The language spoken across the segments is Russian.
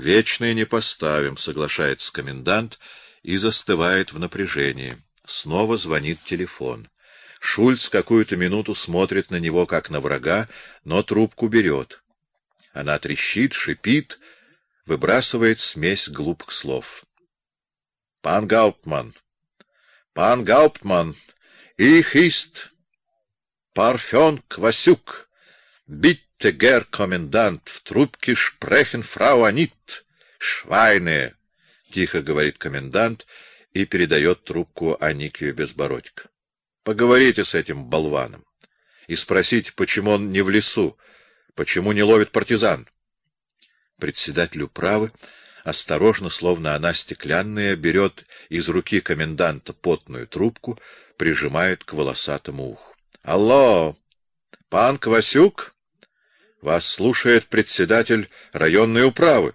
Вечный не поставим, соглашается комендант и застывает в напряжении. Снова звонит телефон. Шульц какую-то минуту смотрит на него, как на врага, но трубку берет. Она трещит, шипит, выбрасывает смесь глупых слов. — Пан Гауптман! Пан Гауптман! Их ист! Парфен Квасюк! Битте, гер комендант, в трубке шпрехен фрау Анит! Швайне! — тихо говорит комендант и передает трубку Аникию Безбородько. — Поговорите с этим болваном и спросите, почему он не в лесу, почему не ловит партизан. Председатель управы осторожно, словно она стеклянная, берет из руки коменданта потную трубку, прижимает к волосатому уху. — Алло! Пан Квасюк? Вас слушает председатель районной управы.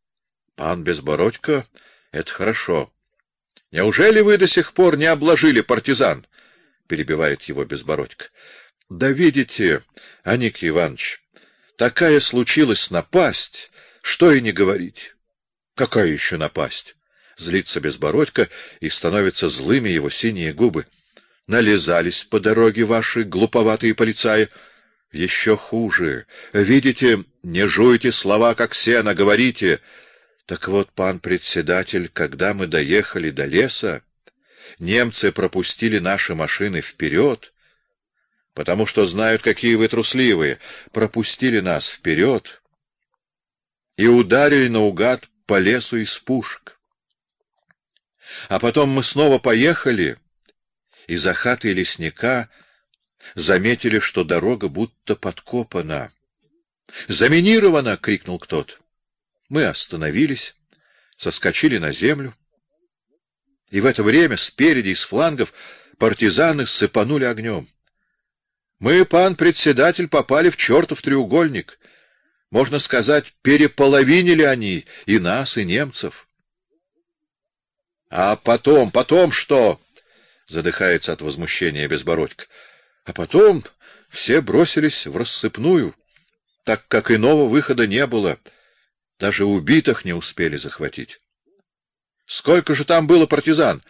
— Пан Безбородько? Это хорошо. — Неужели вы до сих пор не обложили партизан? — перебивает его Безбородько. — Да видите, Аник Иванович, такая случилась напасть, что и не говорить. Какая еще напасть? Злится Безбородько, и становятся злыми его синие губы. Налезались по дороге ваши глуповатые полицаи. Еще хуже. Видите, не жуйте слова, как сено, говорите. Так вот, пан председатель, когда мы доехали до леса, немцы пропустили наши машины вперед, потому что знают, какие вы трусливые, пропустили нас вперед и ударили наугад по лесу из пушек. А потом мы снова поехали, и за хатой лесника заметили, что дорога будто подкопана. «Заминирована!» — крикнул кто-то. Мы остановились, соскочили на землю, и в это время спереди и с флангов партизаны сыпанули огнем. Мы, пан председатель, попали в чертов треугольник — можно сказать, переполовинили они и нас, и немцев. А потом, потом что? Задыхается от возмущения Безбородько. А потом все бросились в рассыпную, так как иного выхода не было. Даже убитых не успели захватить. Сколько же там было партизан?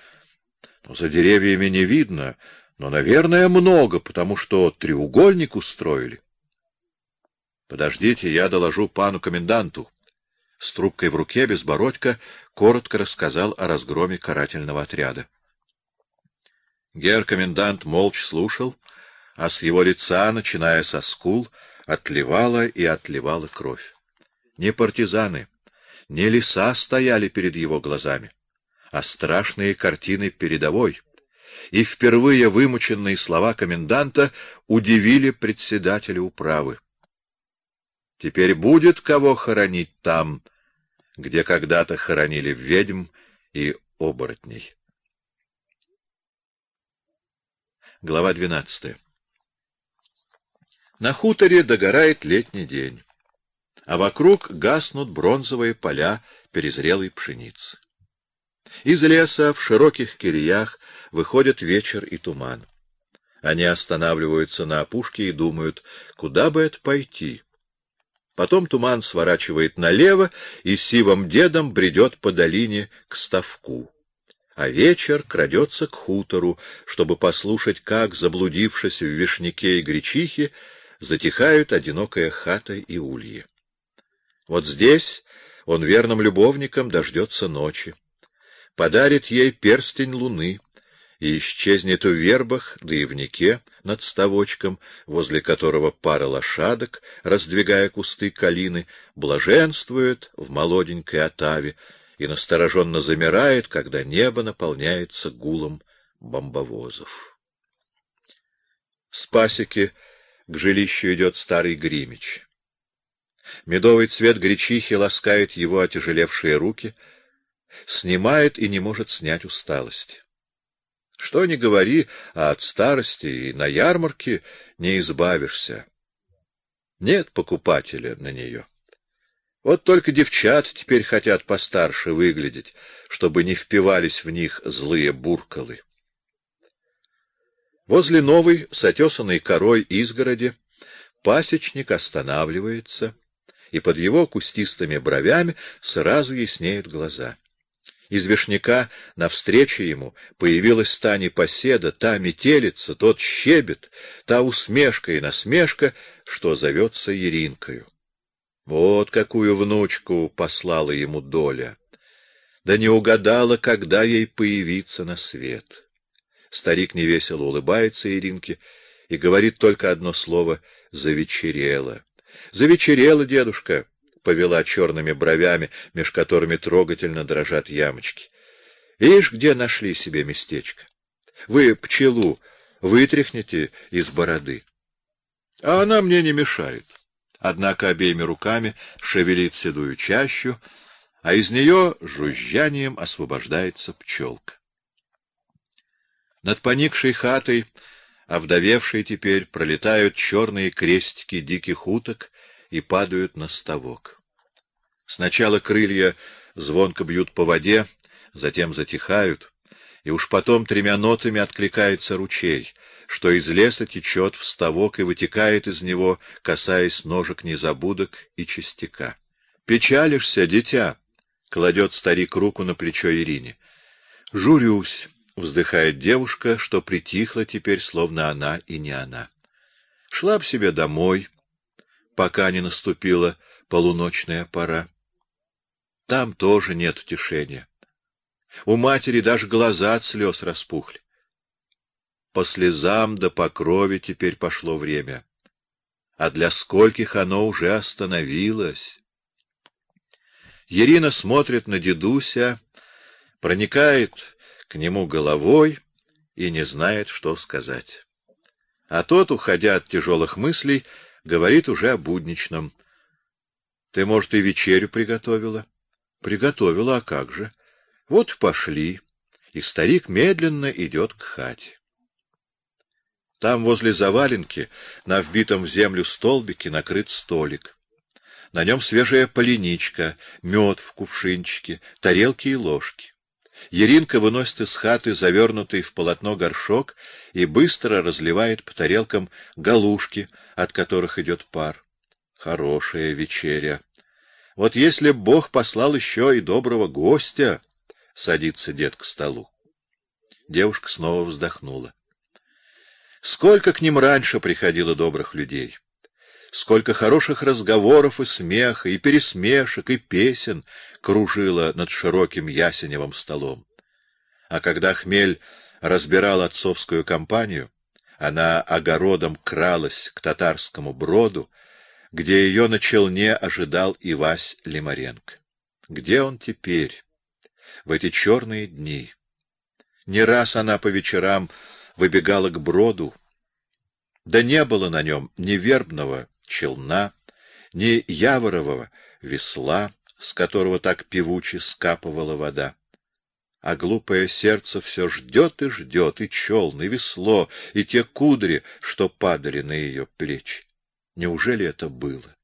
Ну, за деревьями не видно, но, наверное, много, потому что треугольник устроили. Подождите, я доложу пану коменданту. С трубкой в руке Безбородько коротко рассказал о разгроме карательного отряда. Гер-комендант молча слушал, а с его лица, начиная со скул, отливала и отливала кровь. Не партизаны, не леса стояли перед его глазами, а страшные картины передовой. И впервые вымученные слова коменданта удивили председателя управы. Теперь будет кого хоронить там, где когда-то хоронили ведьм и оборотней. Глава двенадцатая. На хуторе догорает летний день, а вокруг гаснут бронзовые поля перезрелой пшеницы. Из леса в широких кириях выходят вечер и туман. Они останавливаются на опушке и думают, куда бы это пойти. Потом туман сворачивает налево, и сивым дедом бредет по долине к ставку. А вечер крадется к хутору, чтобы послушать, как, заблудившись в вишняке и гречихе, затихают одинокая хата и ульи. Вот здесь он верным любовником дождется ночи, подарит ей перстень луны, и исчезнет в вербах да и в нике над ставочком, возле которого пара лошадок, раздвигая кусты калины, блаженствует в молоденькой отаве и настороженно замирает, когда небо наполняется гулом бомбовозов. С пасеки к жилищу идет старый Гримич. Медовый цвет гречихи ласкает его отяжелевшие руки, снимает и не может снять усталость. Что ни говори, а от старости и на ярмарке не избавишься. Нет покупателя на нее. Вот только девчат теперь хотят постарше выглядеть, чтобы не впивались в них злые буркалы. Возле новой, с отесанной корой изгороди, пасечник останавливается и под его кустистыми бровями сразу яснеют глаза. Из вишняка навстречу ему появилась та непоседа, та метелица, тот щебет, та усмешка и насмешка, что зовется Еринкою. Вот какую внучку послала ему доля. Да не угадала, когда ей появиться на свет. Старик невесело улыбается Иринке и говорит только одно слово — «завечерело». «Завечерело, дедушка!» — повела черными бровями, меж которыми трогательно дрожат ямочки. «Ишь, где нашли себе местечко? Вы пчелу вытряхните из бороды, а она мне не мешает» однако обеими руками шевелит седую чащу, а из нее жужжанием освобождается пчелка. Над поникшей хатой, овдовевшей теперь, пролетают черные крестики диких уток и падают на ставок. Сначала крылья звонко бьют по воде, затем затихают, и уж потом тремя нотами откликается ручей — что из леса течет в ставок и вытекает из него, касаясь ножек незабудок и частяка. «Печалишься, дитя?» — кладет старик руку на плечо Ирине. «Журюсь», — вздыхает девушка, что притихла теперь, словно она и не она. Шла б себе домой, пока не наступила полуночная пора. Там тоже нет утешения. У матери даже глаза от слез распухли. По слезам да по крови теперь пошло время. А для скольких оно уже остановилось. Ирина смотрит на дедуся, проникает к нему головой и не знает, что сказать. А тот, уходя от тяжелых мыслей, говорит уже о будничном. — Ты, может, и вечерю приготовила? — Приготовила, а как же? — Вот пошли. И старик медленно идет к хате. Там, возле заваленки, на вбитом в землю столбике, накрыт столик. На нем свежая поленичка, мед в кувшинчике, тарелки и ложки. Еринка выносит из хаты завернутый в полотно горшок и быстро разливает по тарелкам галушки, от которых идет пар. Хорошая вечеря. Вот если Бог послал еще и доброго гостя, садится дед к столу. Девушка снова вздохнула. Сколько к ним раньше приходило добрых людей! Сколько хороших разговоров и смеха, и пересмешек, и песен кружило над широким ясеневым столом. А когда хмель разбирал отцовскую компанию, она огородом кралась к татарскому броду, где ее на челне ожидал Ивась Лимаренко. Где он теперь, в эти черные дни? Не раз она по вечерам выбегала к броду, да не было на нем ни вербного челна, ни яворового весла, с которого так певуче скапывала вода. А глупое сердце все ждет и ждет, и челн, и весло, и те кудри, что падали на ее плечи. Неужели это было?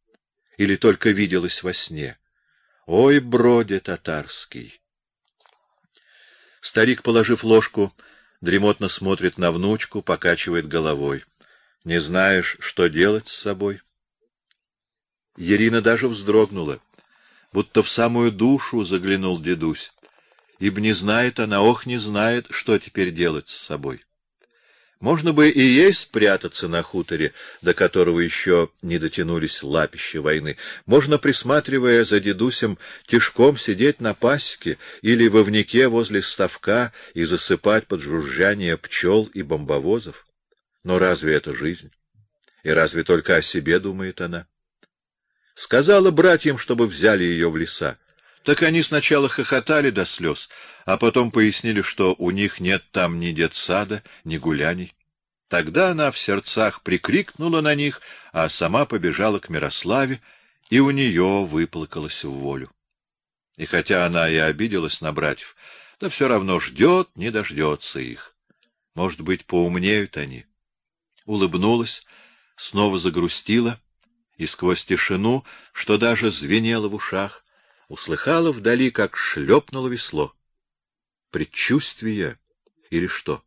Или только виделось во сне? Ой, броде татарский! Старик, положив ложку, дремотно смотрит на внучку, покачивает головой. Не знаешь, что делать с собой? Ирина даже вздрогнула, будто в самую душу заглянул дедусь, ибо не знает она, ох, не знает, что теперь делать с собой. Можно бы и ей спрятаться на хуторе, до которого еще не дотянулись лапищи войны. Можно, присматривая за дедусем, тишком сидеть на пасеке или в овнике возле ставка и засыпать под жужжание пчел и бомбовозов. Но разве это жизнь? И разве только о себе думает она? Сказала братьям, чтобы взяли ее в леса. Так они сначала хохотали до слез, а потом пояснили, что у них нет там ни детсада, ни гуляний. Тогда она в сердцах прикрикнула на них, а сама побежала к Мирославе, и у нее выплакалась в волю. И хотя она и обиделась на братьев, да все равно ждет, не дождется их. Может быть, поумнеют они. Улыбнулась, снова загрустила, и сквозь тишину, что даже звенело в ушах, услыхала вдали, как шлепнуло весло. Предчувствие или что?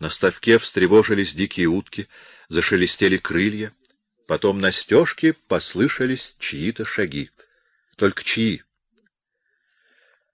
На ставке встревожились дикие утки, зашелестели крылья. Потом на стежке послышались чьи-то шаги. Только чьи?